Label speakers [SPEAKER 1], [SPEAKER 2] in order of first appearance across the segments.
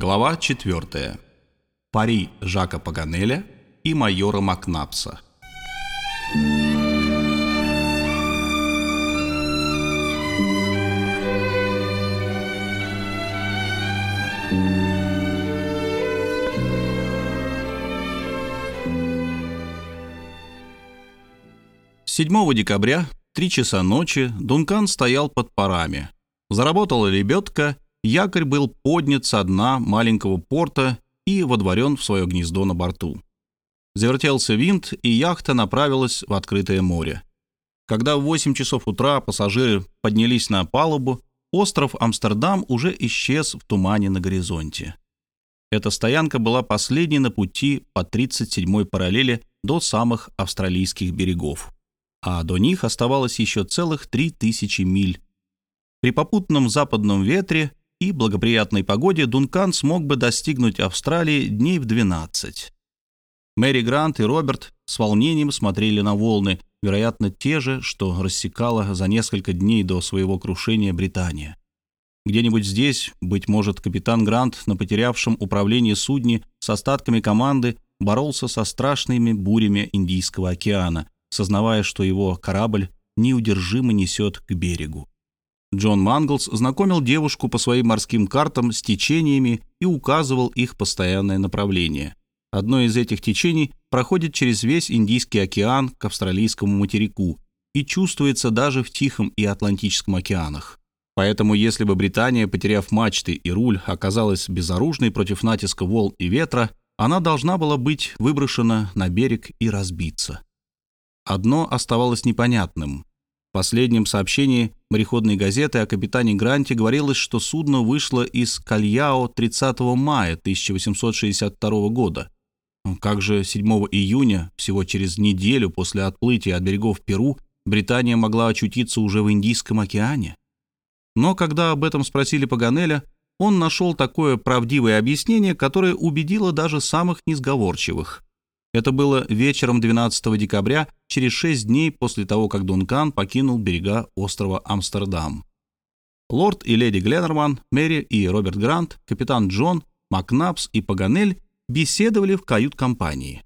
[SPEAKER 1] Глава 4. Пари Жака Паганеля и майора Макнапса. Седьмого декабря, три часа ночи, Дункан стоял под парами. Заработала лебедка — якорь был поднят со дна маленького порта и водворен в свое гнездо на борту. Завертелся винт, и яхта направилась в открытое море. Когда в 8 часов утра пассажиры поднялись на палубу, остров Амстердам уже исчез в тумане на горизонте. Эта стоянка была последней на пути по 37-й параллели до самых австралийских берегов, а до них оставалось еще целых 3000 миль. При попутном западном ветре и благоприятной погоде Дункан смог бы достигнуть Австралии дней в 12. Мэри Грант и Роберт с волнением смотрели на волны, вероятно, те же, что рассекала за несколько дней до своего крушения Британия. Где-нибудь здесь, быть может, капитан Грант на потерявшем управление судне с остатками команды боролся со страшными бурями Индийского океана, сознавая, что его корабль неудержимо несет к берегу. Джон Манглс знакомил девушку по своим морским картам с течениями и указывал их постоянное направление. Одно из этих течений проходит через весь Индийский океан к австралийскому материку и чувствуется даже в Тихом и Атлантическом океанах. Поэтому если бы Британия, потеряв мачты и руль, оказалась безоружной против натиска волн и ветра, она должна была быть выброшена на берег и разбиться. Одно оставалось непонятным. В последнем сообщении мореходной газеты о капитане Гранте говорилось, что судно вышло из Кальяо 30 мая 1862 года. Как же 7 июня, всего через неделю после отплытия от берегов Перу, Британия могла очутиться уже в Индийском океане? Но когда об этом спросили Паганеля, он нашел такое правдивое объяснение, которое убедило даже самых несговорчивых – это было вечером 12 декабря, через шесть дней после того, как Дункан покинул берега острова Амстердам. Лорд и леди Гленнерман, Мэри и Роберт Грант, капитан Джон, Макнапс и Паганель беседовали в кают-компании.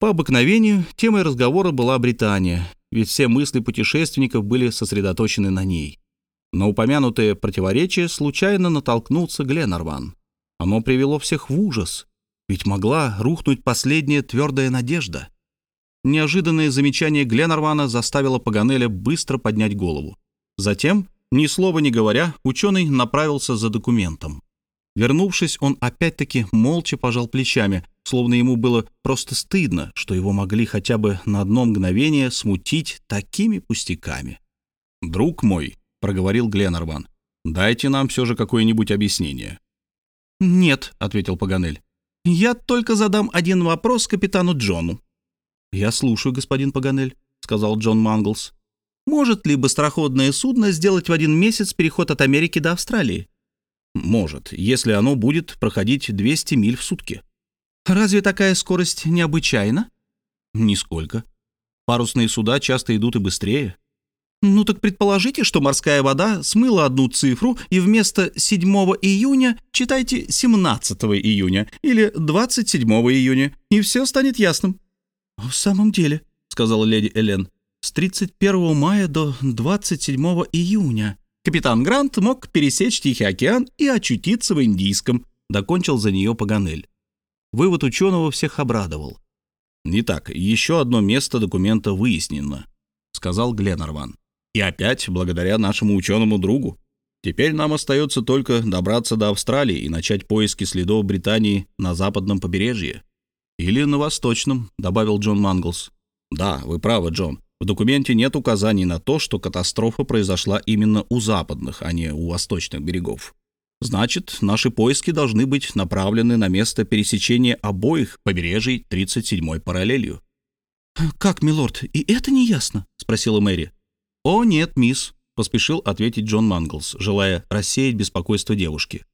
[SPEAKER 1] По обыкновению темой разговора была Британия, ведь все мысли путешественников были сосредоточены на ней. Но упомянутое противоречие случайно натолкнулся Гленнерман. Оно привело всех в ужас, ведь могла рухнуть последняя твердая надежда. Неожиданное замечание Гленнервана заставило Паганеля быстро поднять голову. Затем, ни слова не говоря, ученый направился за документом. Вернувшись, он опять-таки молча пожал плечами, словно ему было просто стыдно, что его могли хотя бы на одно мгновение смутить такими пустяками. «Друг мой», — проговорил Гленнерван, — «дайте нам все же какое-нибудь объяснение».
[SPEAKER 2] «Нет», — ответил Паганель. «Я только задам один вопрос капитану Джону».
[SPEAKER 1] «Я слушаю, господин Паганель», — сказал Джон Манглс.
[SPEAKER 2] «Может ли быстроходное судно сделать в один месяц переход от Америки до Австралии?»
[SPEAKER 1] «Может, если оно будет проходить 200 миль в сутки».
[SPEAKER 2] «Разве такая скорость необычайна?»
[SPEAKER 1] «Нисколько. Парусные суда часто идут и быстрее».
[SPEAKER 2] Ну так предположите, что морская вода смыла одну цифру, и вместо 7 июня читайте 17 июня или 27 июня, и все станет ясным.
[SPEAKER 1] «В самом деле», — сказала леди Элен, — «с 31 мая до 27 июня
[SPEAKER 2] капитан Грант мог пересечь Тихий океан и очутиться в Индийском», — докончил за нее Паганель.
[SPEAKER 1] Вывод ученого всех обрадовал. «Итак, еще одно место документа выяснено», — сказал Гленнерван. И опять благодаря нашему ученому другу. Теперь нам остается только добраться до Австралии и начать поиски следов Британии на западном побережье. Или на восточном, добавил Джон Манглс. Да, вы правы, Джон. В документе нет указаний на то, что катастрофа произошла именно у западных, а не у восточных берегов. Значит, наши поиски должны быть направлены на место пересечения обоих побережий 37-й параллелью.
[SPEAKER 2] «Как, милорд, и это не ясно?» — спросила Мэри.
[SPEAKER 1] «О, нет, мисс», — поспешил ответить Джон Манглс, желая рассеять беспокойство девушки.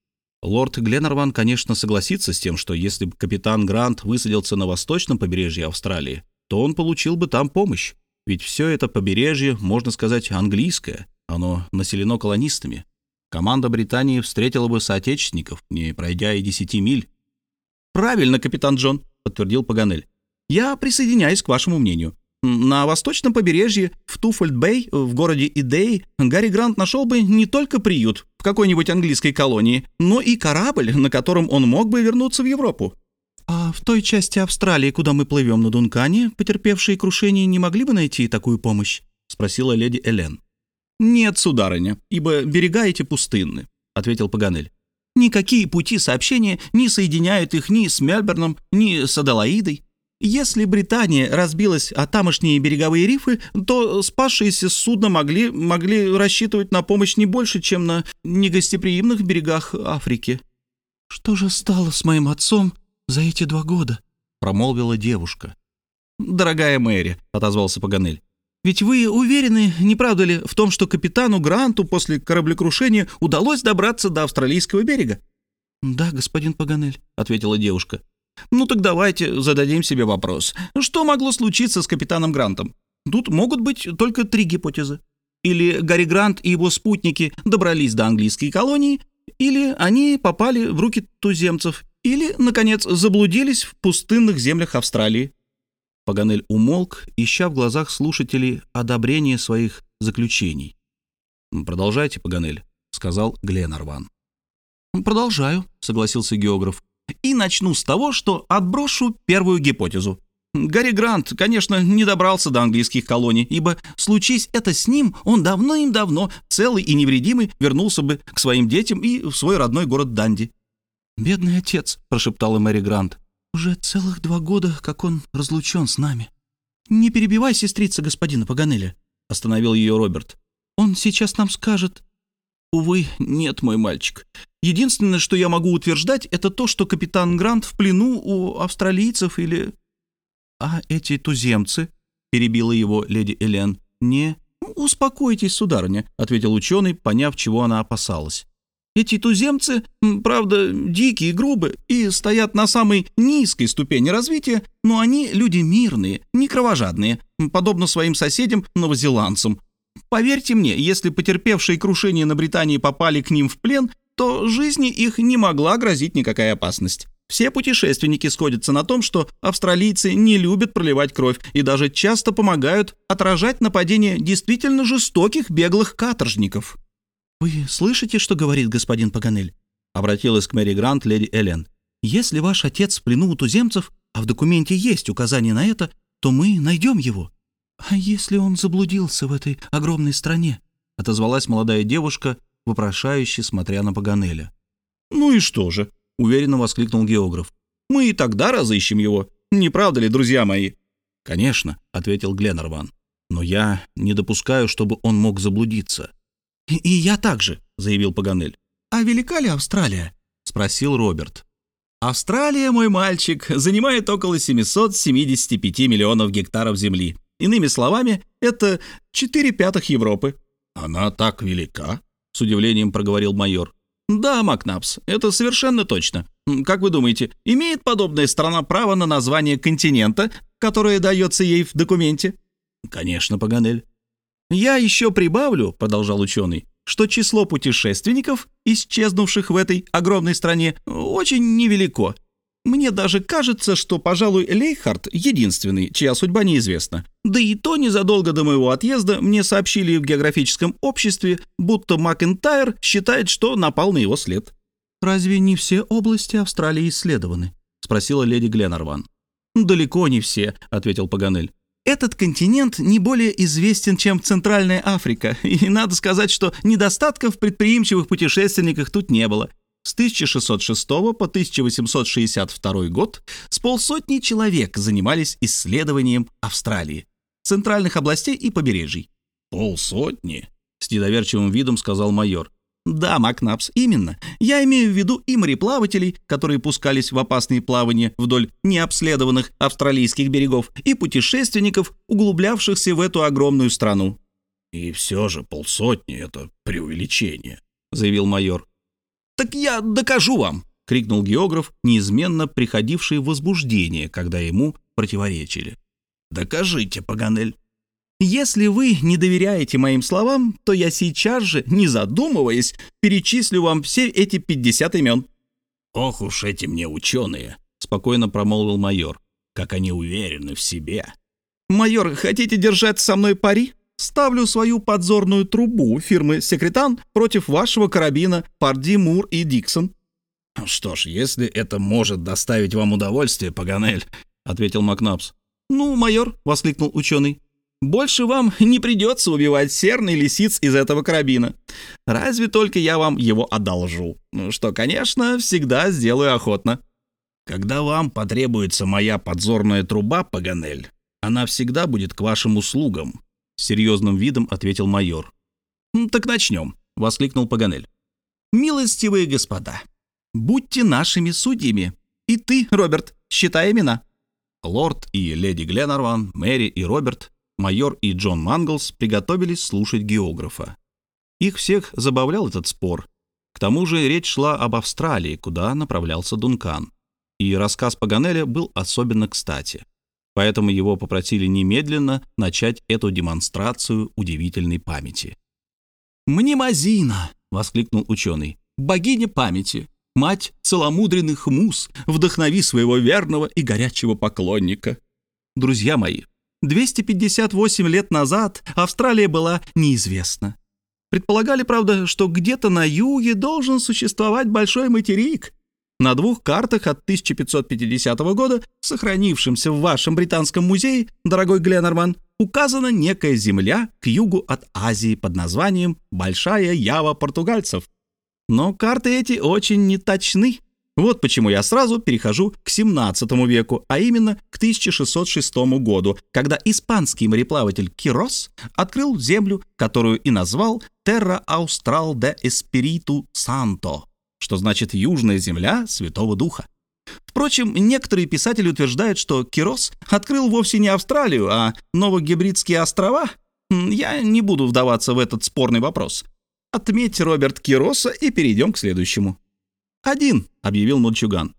[SPEAKER 1] Лорд Гленнерван, конечно, согласится с тем, что если бы капитан Грант высадился на восточном побережье Австралии, то он получил бы там помощь. Ведь все это побережье, можно сказать, английское, оно населено колонистами. команда Британии встретила бы соотечественников, не пройдя и десяти миль.
[SPEAKER 2] «Правильно, капитан Джон», — подтвердил Паганель. «Я присоединяюсь к вашему мнению. На восточном побережье, в Туфольд-Бэй, в городе Идей, Гарри Грант нашел бы не только приют в какой-нибудь английской колонии, но и корабль, на котором он мог бы вернуться в Европу. А в той части Австралии, куда мы плывем на Дункане, потерпевшие крушение не могли бы найти такую помощь? — спросила леди Элен. «Нет, сударыня, ибо берега эти пустынны», — ответил Паганель. «Никакие пути сообщения не соединяют их ни с Мельберном, ни с Аделаидой. Если Британия разбилась о тамошние береговые рифы, то спасшиеся судна могли, могли рассчитывать на помощь не больше, чем на негостеприимных берегах Африки. «Что же стало с моим отцом за эти два года?» — промолвила девушка. «Дорогая Мэри», — отозвался Паганель, «ведь вы уверены, не правда ли, в том, что капитану Гранту после кораблекрушения удалось добраться до австралийского берега?» «Да, господин Паганель», — ответила девушка. Ну так давайте зададим себе вопрос. Что могло случиться с капитаном Грантом? Тут могут быть только три гипотезы. Или Гарри Грант и его спутники добрались до английской колонии, или они попали в руки туземцев, или, наконец, заблудились в пустынных землях Австралии. Паганель умолк, ища в глазах слушателей одобрение своих заключений.
[SPEAKER 1] «Продолжайте, Паганель», — сказал Гленарван.
[SPEAKER 2] «Продолжаю», — согласился географ. И начну с того, что отброшу первую гипотезу. Гарри Грант, конечно, не добрался до английских колоний, ибо, случись это с ним, он давно-им-давно, целый и невредимый, вернулся бы к своим детям и в свой родной город Данди. «Бедный отец», — прошептала Мэри Грант, — «уже целых два года, как он разлучен с нами». «Не перебивай сестрица господина Паганеля», — остановил ее Роберт. «Он сейчас нам скажет, «Увы, нет, мой мальчик. Единственное, что я могу утверждать, это то, что капитан Грант в плену у австралийцев или...» «А эти туземцы?» — перебила его леди Элен. «Не...» «Успокойтесь, сударыня», — ответил ученый, поняв, чего она опасалась. «Эти туземцы, правда, дикие и грубые, и стоят на самой низкой ступени развития, но они люди мирные, не кровожадные, подобно своим соседям-новозеландцам, Поверьте мне, если потерпевшие крушение на Британии попали к ним в плен, то жизни их не могла грозить никакая опасность. Все путешественники сходятся на том, что австралийцы не любят проливать кровь и даже часто помогают отражать нападения действительно жестоких беглых каторжников. «Вы слышите, что говорит господин Паганель?» — обратилась к Мэри Грант леди Эллен. «Если ваш отец в плену у туземцев, а в документе есть указание на это, то мы найдем его. «А если он заблудился в этой огромной стране?» — отозвалась молодая девушка, вопрошающе смотря на Паганеля. «Ну и что же?» — уверенно воскликнул географ. «Мы и тогда разыщем его. Не правда ли, друзья мои?»
[SPEAKER 1] «Конечно», — ответил Гленнерван. «Но я не допускаю, чтобы он мог заблудиться».
[SPEAKER 2] «И, и я также», — заявил Паганель. «А велика ли Австралия?» — спросил Роберт. «Австралия, мой мальчик, занимает около 775 миллионов гектаров земли. Иными словами, это четыре пятых Европы».
[SPEAKER 1] «Она так велика?» — с удивлением проговорил майор.
[SPEAKER 2] «Да, Макнапс, это совершенно точно. Как вы думаете, имеет подобная страна право на название континента, которое дается ей в документе?»
[SPEAKER 1] «Конечно, Паганель».
[SPEAKER 2] «Я еще прибавлю», — продолжал ученый, что число путешественников, исчезнувших в этой огромной стране, очень невелико. Мне даже кажется, что, пожалуй, Лейхард единственный, чья судьба неизвестна. Да и то незадолго до моего отъезда мне сообщили в географическом обществе, будто Макентайр считает, что напал на его след. «Разве не все области Австралии исследованы?» — спросила леди Гленарван. «Далеко не все», — ответил Паганель. «Этот континент не более известен, чем Центральная Африка, и надо сказать, что недостатков предприимчивых путешественниках тут не было. С 1606 по 1862 год с полсотни человек занимались исследованием Австралии, центральных областей и побережий.
[SPEAKER 1] «Полсотни?» — с недоверчивым видом сказал майор.
[SPEAKER 2] «Да, Макнапс, именно. Я имею в виду и мореплавателей, которые пускались в опасные плавания вдоль необследованных австралийских берегов, и путешественников, углублявшихся в эту огромную страну».
[SPEAKER 1] «И все же полсотни — это преувеличение», — заявил майор.
[SPEAKER 2] «Так я докажу вам!» — крикнул географ, неизменно приходивший в возбуждение, когда ему противоречили. «Докажите, Паганель!» Если вы не доверяете моим словам, то я сейчас же, не задумываясь, перечислю вам все эти 50 имен».
[SPEAKER 1] «Ох уж эти мне ученые», — спокойно промолвил майор, — «как они уверены в себе».
[SPEAKER 2] «Майор, хотите держать со мной пари? Ставлю свою подзорную трубу фирмы «Секретан» против вашего карабина «Парди, Мур и Диксон».
[SPEAKER 1] «Что ж, если это может доставить вам удовольствие, Паганель», — ответил Макнапс.
[SPEAKER 2] «Ну, майор», — воскликнул ученый, — «больше вам не придется убивать серный лисиц из этого карабина. Разве только я вам его одолжу, что, конечно, всегда сделаю охотно».
[SPEAKER 1] «Когда вам потребуется моя подзорная труба, Паганель, она всегда будет к вашим услугам», — серьезным видом ответил майор.
[SPEAKER 2] «Так начнем», — воскликнул Паганель. «Милостивые господа, будьте нашими судьями. И ты, Роберт, считай имена».
[SPEAKER 1] Лорд и леди Гленарван, Мэри и Роберт, майор и Джон Манглс приготовились слушать географа. Их всех забавлял этот спор. К тому же речь шла об Австралии, куда направлялся Дункан. И рассказ Паганеля был особенно кстати. Поэтому его попросили немедленно начать эту демонстрацию удивительной памяти.
[SPEAKER 2] «Мнемозина!» — воскликнул ученый. «Богиня памяти! мать целомудренных мус, вдохнови своего верного и горячего поклонника. Друзья мои, 258 лет назад Австралия была неизвестна. Предполагали, правда, что где-то на юге должен существовать большой материк. На двух картах от 1550 года, сохранившимся в вашем британском музее, дорогой Гленнерман, указана некая земля к югу от Азии под названием Большая Ява португальцев. Но карты эти очень неточны. Вот почему я сразу перехожу к 17 веку, а именно к 1606 году, когда испанский мореплаватель Кирос открыл землю, которую и назвал Terra Austral de Espiritu Santo, что значит «Южная земля Святого Духа». Впрочем, некоторые писатели утверждают, что Кирос открыл вовсе не Австралию, а Новогибридские острова. Я не буду вдаваться в этот спорный вопрос. Отметь Роберт Кироса и перейдем к следующему. «Один», — объявил мальчуган.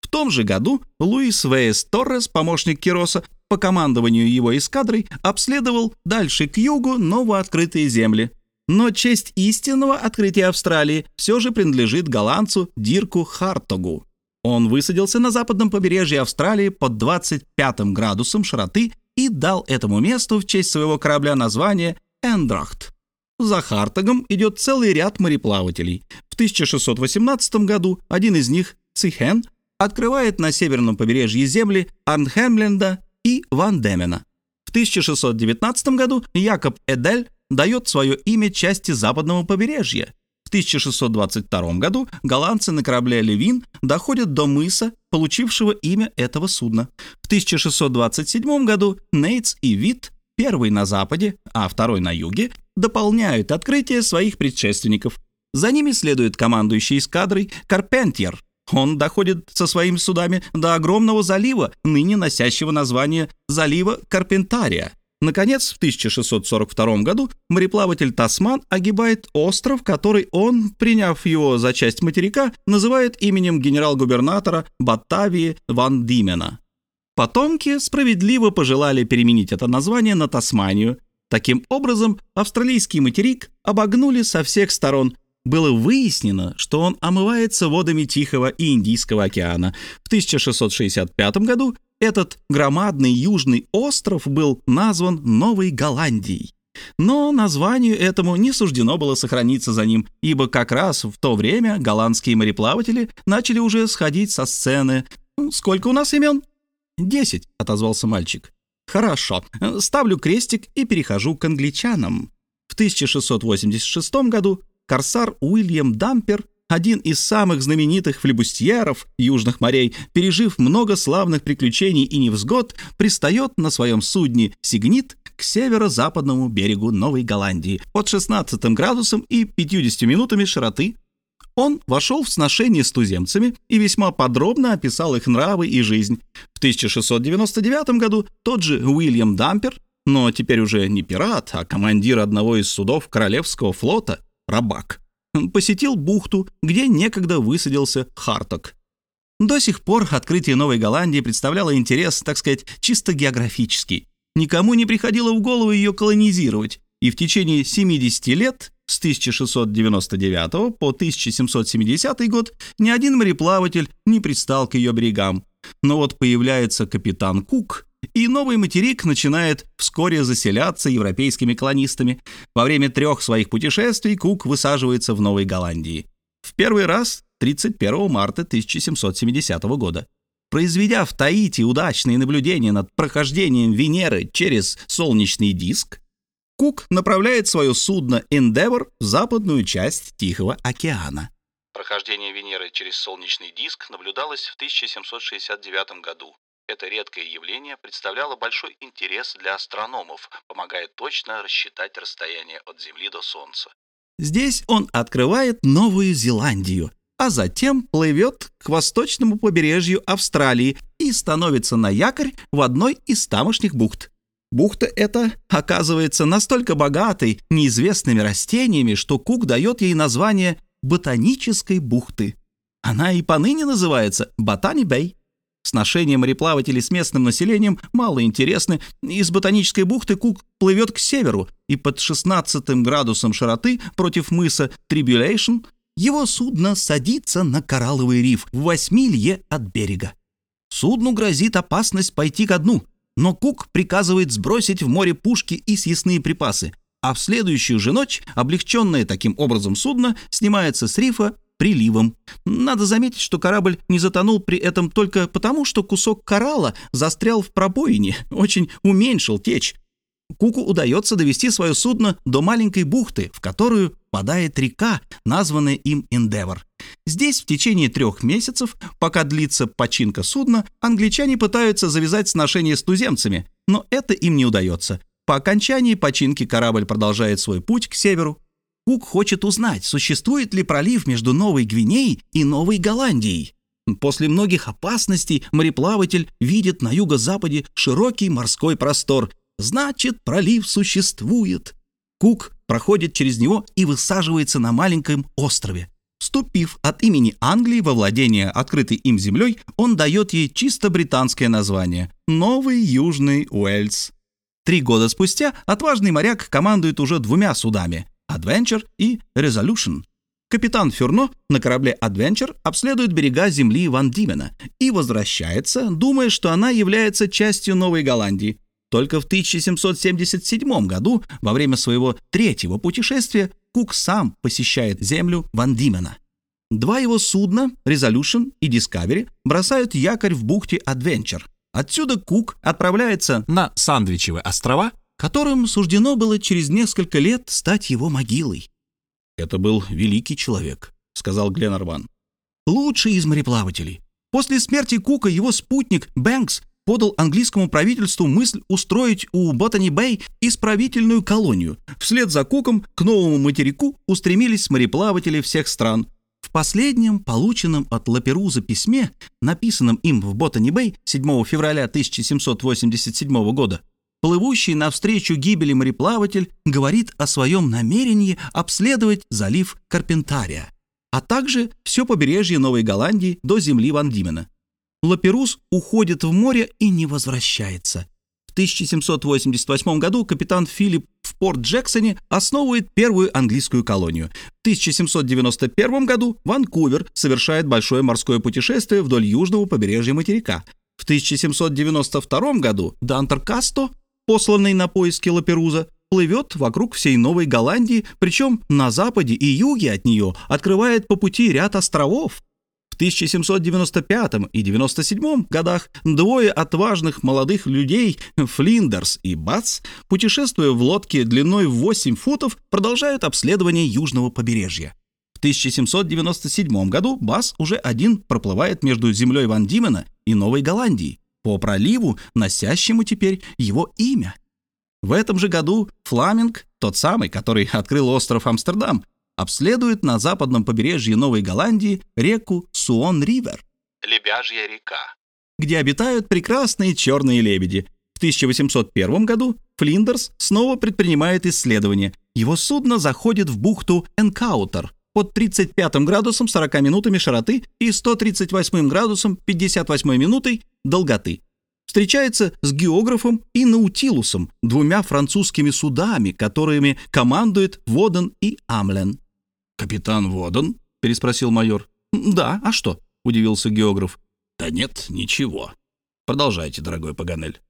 [SPEAKER 2] В том же году Луис Вейс Торрес, помощник Кироса, по командованию его эскадрой, обследовал дальше к югу новооткрытые земли. Но честь истинного открытия Австралии все же принадлежит голландцу Дирку Хартогу. Он высадился на западном побережье Австралии под 25 градусом широты и дал этому месту в честь своего корабля название Эндрахт. За Хартагом идет целый ряд мореплавателей. В 1618 году один из них, Цихен, открывает на северном побережье земли Арнхемленда и Ван Демена. В 1619 году Якоб Эдель дает свое имя части западного побережья. В 1622 году голландцы на корабле «Левин» доходят до мыса, получившего имя этого судна. В 1627 году Нейтс и Вит первый на западе, а второй на юге, дополняют открытия своих предшественников. За ними следует командующий эскадрой Карпентьер. Он доходит со своими судами до огромного залива, ныне носящего название залива Карпентария. Наконец, в 1642 году мореплаватель Тасман огибает остров, который он, приняв его за часть материка, называет именем генерал-губернатора Батавии Ван Димена. Потомки справедливо пожелали переменить это название на Тасманию. Таким образом, австралийский материк обогнули со всех сторон. Было выяснено, что он омывается водами Тихого и Индийского океана. В 1665 году этот громадный южный остров был назван Новой Голландией. Но названию этому не суждено было сохраниться за ним, ибо как раз в то время голландские мореплаватели начали уже сходить со сцены. «Сколько у нас имен?» «Десять», — отозвался мальчик. «Хорошо. Ставлю крестик и перехожу к англичанам». В 1686 году корсар Уильям Дампер, один из самых знаменитых флебустьеров южных морей, пережив много славных приключений и невзгод, пристает на своем судне «Сигнит» к северо-западному берегу Новой Голландии под 16 градусом и 50 минутами широты он вошел в сношение с туземцами и весьма подробно описал их нравы и жизнь. В 1699 году тот же Уильям Дампер, но теперь уже не пират, а командир одного из судов Королевского флота, рабак, посетил бухту, где некогда высадился Харток. До сих пор открытие Новой Голландии представляло интерес, так сказать, чисто географический. никому не приходило в голову ее колонизировать, и в течение 70 лет с 1699 по 1770 год ни один мореплаватель не пристал к ее берегам. Но вот появляется капитан Кук, и новый материк начинает вскоре заселяться европейскими колонистами. Во время трех своих путешествий Кук высаживается в Новой Голландии. В первый раз 31 марта 1770 года. Произведя в Таити удачные наблюдения над прохождением Венеры через солнечный диск, Кук направляет свое судно Endeavour в западную часть Тихого океана.
[SPEAKER 1] Прохождение Венеры через солнечный диск наблюдалось в 1769 году. Это редкое явление представляло большой интерес для астрономов, помогая точно рассчитать расстояние от Земли до Солнца.
[SPEAKER 2] Здесь он открывает Новую Зеландию, а затем плывет к восточному побережью Австралии и становится на якорь в одной из тамошних бухт. Бухта эта оказывается настолько богатой неизвестными растениями, что Кук дает ей название «ботанической бухты». Она и поныне называется Ботани-Бэй. Сношения мореплавателей с местным населением мало интересны. Из ботанической бухты Кук плывет к северу, и под 16 градусом широты против мыса Трибюлейшн его судно садится на коралловый риф в восьми лье от берега. Судну грозит опасность пойти ко дну — но Кук приказывает сбросить в море пушки и съестные припасы, а в следующую же ночь облегченное таким образом судно снимается с рифа приливом. Надо заметить, что корабль не затонул при этом только потому, что кусок коралла застрял в пробоине, очень уменьшил течь. Куку удается довести свое судно до маленькой бухты, в которую впадает река, названная им Endeavour. Здесь в течение трех месяцев, пока длится починка судна, англичане пытаются завязать сношения с туземцами, но это им не удается. По окончании починки корабль продолжает свой путь к северу. Кук хочет узнать, существует ли пролив между Новой Гвинеей и Новой Голландией. После многих опасностей мореплаватель видит на юго-западе широкий морской простор. Значит, пролив существует. Кук проходит через него и высаживается на маленьком острове. Вступив от имени Англии во владение открытой им землей, он дает ей чисто британское название – Новый Южный Уэльс. Три года спустя отважный моряк командует уже двумя судами – Adventure и Resolution. Капитан Фюрно на корабле Adventure обследует берега земли Ван Димена и возвращается, думая, что она является частью Новой Голландии. Только в 1777 году, во время своего третьего путешествия, Кук сам посещает землю Ван Димена. Два его судна, Resolution и Discovery, бросают якорь в бухте Adventure. Отсюда Кук отправляется на Сандвичевы острова, которым суждено было через несколько лет стать его могилой. «Это был великий человек», — сказал Гленарван. «Лучший из мореплавателей. После смерти Кука его спутник Бэнкс подал английскому правительству мысль устроить у Ботани-Бэй исправительную колонию. Вслед за Куком к новому материку устремились мореплаватели всех стран. В последнем, полученном от Лаперуза письме, написанном им в Ботани-Бэй 7 февраля 1787 года, плывущий навстречу гибели мореплаватель говорит о своем намерении обследовать залив Карпентария, а также все побережье Новой Голландии до земли Ван Димена. Лаперус уходит в море и не возвращается. В 1788 году капитан Филипп в Порт-Джексоне основывает первую английскую колонию. В 1791 году Ванкувер совершает большое морское путешествие вдоль южного побережья материка. В 1792 году Дантер Касто, посланный на поиски Лаперуза, плывет вокруг всей Новой Голландии, причем на западе и юге от нее открывает по пути ряд островов. В 1795 и 97 годах двое отважных молодых людей, Флиндерс и Бац, путешествуя в лодке длиной в 8 футов, продолжают обследование южного побережья. В 1797 году Бас уже один проплывает между землей Ван Димена и Новой Голландией, по проливу, носящему теперь его имя. В этом же году Фламинг, тот самый, который открыл остров Амстердам, обследует на западном побережье Новой Голландии реку Суон-Ривер,
[SPEAKER 1] Лебяжья река,
[SPEAKER 2] где обитают прекрасные черные лебеди. В 1801 году Флиндерс снова предпринимает исследование. Его судно заходит в бухту Энкаутер под 35 градусом 40 минутами широты и 138 градусом 58 минутой долготы. встречается с географом и Наутилусом, двумя французскими судами, которыми командует Воден и Амлен.
[SPEAKER 1] «Капитан Воден?» — переспросил майор.
[SPEAKER 2] «Да, а что?» — удивился географ.
[SPEAKER 1] «Да нет, ничего. Продолжайте, дорогой Паганель».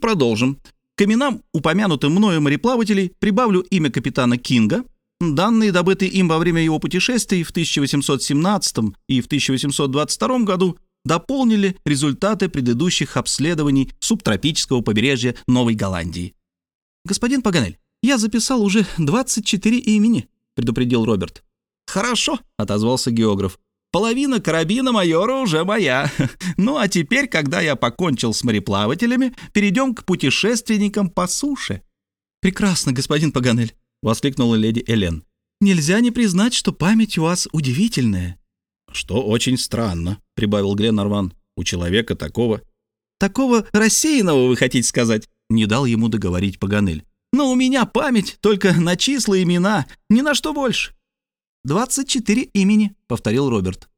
[SPEAKER 2] «Продолжим. К именам, упомянутым мною мореплавателей, прибавлю имя капитана Кинга, Данные, добытые им во время его путешествий в 1817 и в 1822 году, дополнили результаты предыдущих обследований субтропического побережья Новой Голландии. «Господин Паганель, я записал уже 24 имени», — предупредил Роберт. «Хорошо», — отозвался географ. «Половина карабина майора уже моя. Ну а теперь, когда я покончил с мореплавателями, перейдем к путешественникам по суше». «Прекрасно, господин Паганель», — воскликнула леди Элен. «Нельзя не признать, что память у вас удивительная».
[SPEAKER 1] «Что очень странно», — прибавил Гленарван. «У человека такого...»
[SPEAKER 2] «Такого рассеянного, вы хотите сказать?» — не дал ему договорить Паганель. «Но у меня память только на числа и имена, ни на что больше». «Двадцать четыре имени», — повторил Роберт.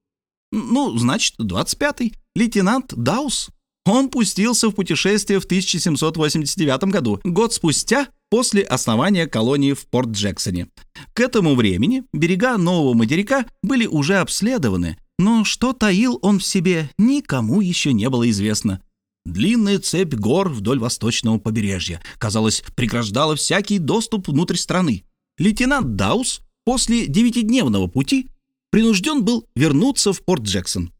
[SPEAKER 2] «Ну, значит, двадцать пятый. Лейтенант Даус. Он пустился в путешествие в 1789 году, год спустя после основания колонии в Порт-Джексоне. К этому времени берега нового материка были уже обследованы, но что таил он в себе, никому еще не было известно. Длинная цепь гор вдоль восточного побережья, казалось, преграждала всякий доступ внутрь страны. Лейтенант Даус после девятидневного пути принужден был вернуться в Порт-Джексон.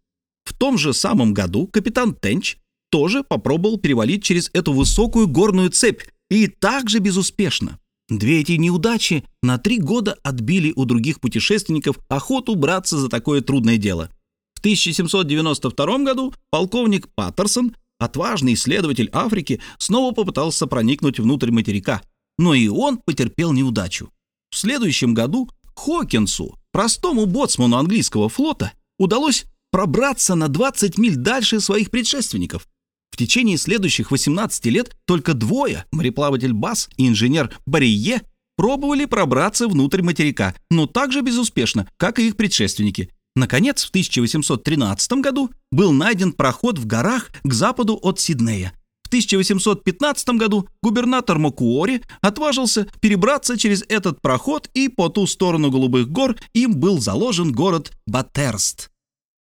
[SPEAKER 2] В том же самом году капитан Тенч тоже попробовал перевалить через эту высокую горную цепь, и также безуспешно. Две эти неудачи на три года отбили у других путешественников охоту браться за такое трудное дело. В 1792 году полковник Паттерсон, отважный исследователь Африки, снова попытался проникнуть внутрь материка, но и он потерпел неудачу. В следующем году Хокинсу, простому боцману английского флота, удалось пробраться на 20 миль дальше своих предшественников. В течение следующих 18 лет только двое, мореплаватель Бас и инженер Барие, пробовали пробраться внутрь материка, но так же безуспешно, как и их предшественники. Наконец, в 1813 году был найден проход в горах к западу от Сиднея. В 1815 году губернатор Макуори отважился перебраться через этот проход, и по ту сторону Голубых гор им был заложен город Батерст.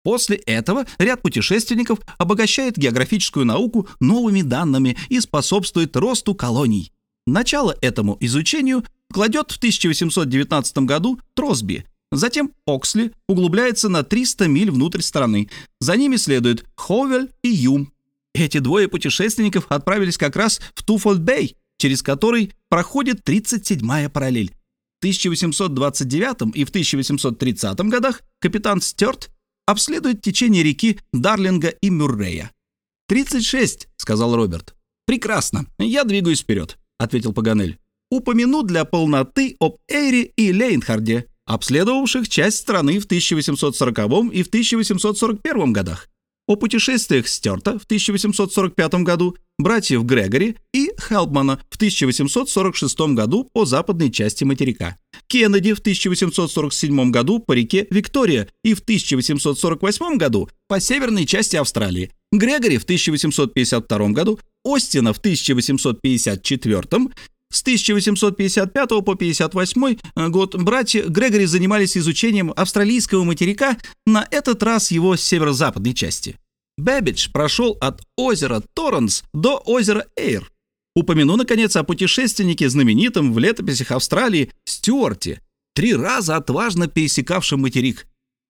[SPEAKER 2] После этого ряд путешественников обогащает географическую науку новыми данными и способствует росту колоний. Начало этому изучению кладет в 1819 году Тросби, затем Оксли углубляется на 300 миль внутрь страны, за ними следуют Ховель и Юм. Эти двое путешественников отправились как раз в Туфольд-Бэй, через который проходит 37-я параллель. В 1829 и в 1830 годах капитан Стюарт обследует течение реки Дарлинга и Мюррея. «36», — сказал Роберт. «Прекрасно, я двигаюсь вперед», — ответил Паганель. «Упомяну для полноты об Эйре и Лейнхарде, обследовавших часть страны в 1840 и в 1841 годах о путешествиях Стюарта в 1845 году, братьев Грегори и Хелпмана в 1846 году по западной части материка, Кеннеди в 1847 году по реке Виктория и в 1848 году по северной части Австралии, Грегори в 1852 году, Остина в 1854 с 1855 по 58 э, год братья Грегори занимались изучением австралийского материка, на этот раз его северо-западной части. Бэббидж прошел от озера Торренс до озера Эйр. Упомяну, наконец, о путешественнике, знаменитом в летописях Австралии Стюарте, три раза отважно пересекавшем материк.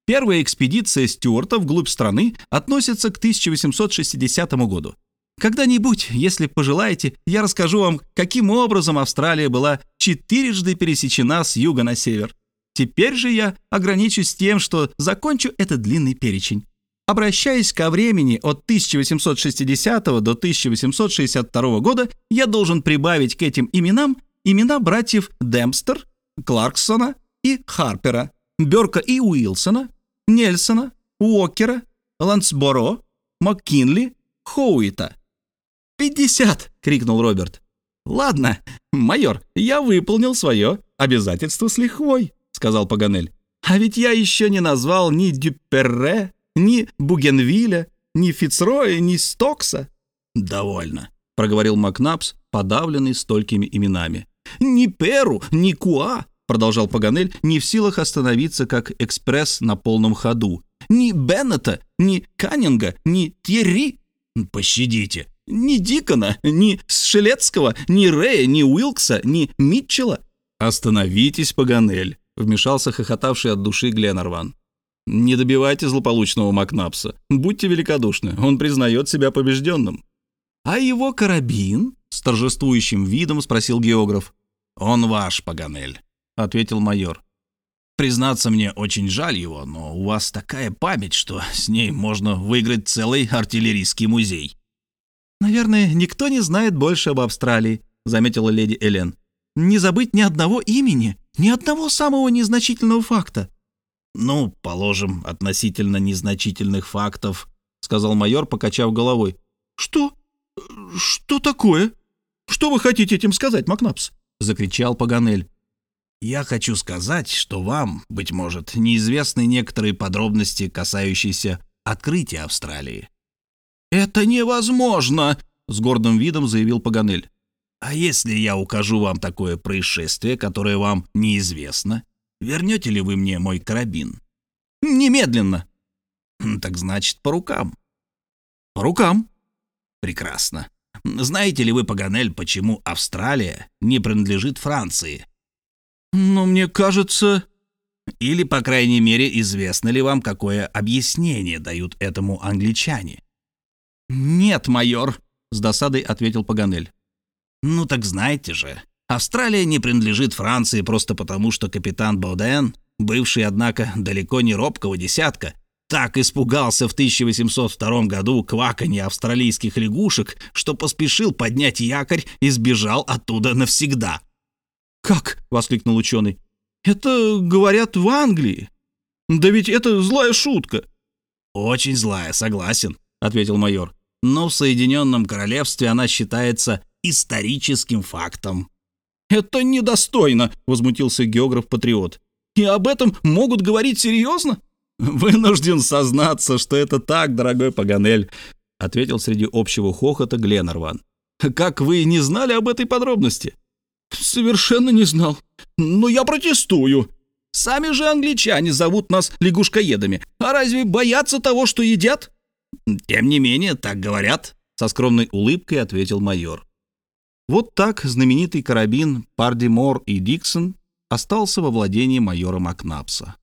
[SPEAKER 2] Первая экспедиция Стюарта вглубь страны относится к 1860 году. Когда-нибудь, если пожелаете, я расскажу вам, каким образом Австралия была четырежды пересечена с юга на север. Теперь же я ограничусь тем, что закончу этот длинный перечень. Обращаясь ко времени от 1860 до 1862 года, я должен прибавить к этим именам имена братьев Демпстер, Кларксона и Харпера, Бёрка и Уилсона, Нельсона, Уокера, Лансборо, МакКинли, Хоуита. «Пятьдесят!» — крикнул Роберт. «Ладно, майор, я выполнил свое обязательство с лихвой», — сказал Паганель. «А ведь я еще не назвал ни Дюперре, ни Бугенвилля, ни Фицроя, ни Стокса. «Довольно», — проговорил Макнапс, подавленный столькими именами. «Ни Перу, ни Куа», — продолжал Паганель, не в силах остановиться как экспресс на полном ходу. «Ни Беннета, ни Каннинга, ни Тьерри». «Пощадите», ни Дикона, ни Шелецкого, ни Рэя, ни Уилкса, ни Митчелла. «Остановитесь, Паганель», — вмешался хохотавший от души Гленарван. «Не добивайте злополучного Макнапса. Будьте великодушны, он признает себя побежденным». «А его карабин?» — с торжествующим видом спросил географ. «Он ваш, Паганель», — ответил майор. «Признаться, мне очень жаль его, но у вас такая память, что с ней можно выиграть целый артиллерийский музей».
[SPEAKER 3] «Наверное, никто не знает больше об Австралии», — заметила леди Элен. «Не забыть ни одного имени, ни одного самого незначительного факта».
[SPEAKER 2] «Ну, положим, относительно незначительных фактов», — сказал майор, покачав головой.
[SPEAKER 3] «Что? Что такое? Что вы хотите этим сказать, Макнапс?» — закричал Паганель.
[SPEAKER 2] «Я хочу сказать, что вам, быть может, неизвестны некоторые подробности, касающиеся открытия Австралии.
[SPEAKER 3] «Это невозможно!» — с гордым видом заявил Паганель.
[SPEAKER 2] «А если я укажу вам такое происшествие, которое вам неизвестно, вернете ли вы мне мой карабин?»
[SPEAKER 3] «Немедленно!»
[SPEAKER 2] «Так значит, по рукам».
[SPEAKER 3] «По рукам?»
[SPEAKER 2] «Прекрасно. Знаете ли вы, Паганель, почему Австралия не принадлежит Франции?»
[SPEAKER 3] «Но мне кажется...»
[SPEAKER 2] «Или, по крайней мере, известно ли вам, какое объяснение дают этому англичане?»
[SPEAKER 3] «Нет, майор», — с досадой ответил Паганель.
[SPEAKER 2] «Ну так знаете же, Австралия не принадлежит Франции просто потому, что капитан Боден, бывший, однако, далеко не робкого десятка, так испугался в 1802 году кваканья австралийских лягушек, что поспешил поднять якорь и сбежал оттуда навсегда».
[SPEAKER 3] «Как?» — воскликнул ученый. «Это, говорят, в Англии. Да ведь это злая шутка».
[SPEAKER 2] «Очень злая, согласен», — ответил майор но в Соединенном Королевстве она считается историческим фактом.
[SPEAKER 3] «Это недостойно», — возмутился географ-патриот. «И об этом могут говорить серьезно?»
[SPEAKER 2] «Вынужден сознаться, что это так, дорогой Паганель», — ответил среди общего хохота Гленнерван. «Как вы не знали об этой подробности?»
[SPEAKER 3] «Совершенно не знал. Но я протестую. Сами же англичане зовут нас лягушкоедами. А разве боятся того, что едят?»
[SPEAKER 2] «Тем не менее, так говорят», — со скромной улыбкой ответил майор.
[SPEAKER 1] Вот так знаменитый карабин Пардимор и Диксон остался во владении майора Макнапса.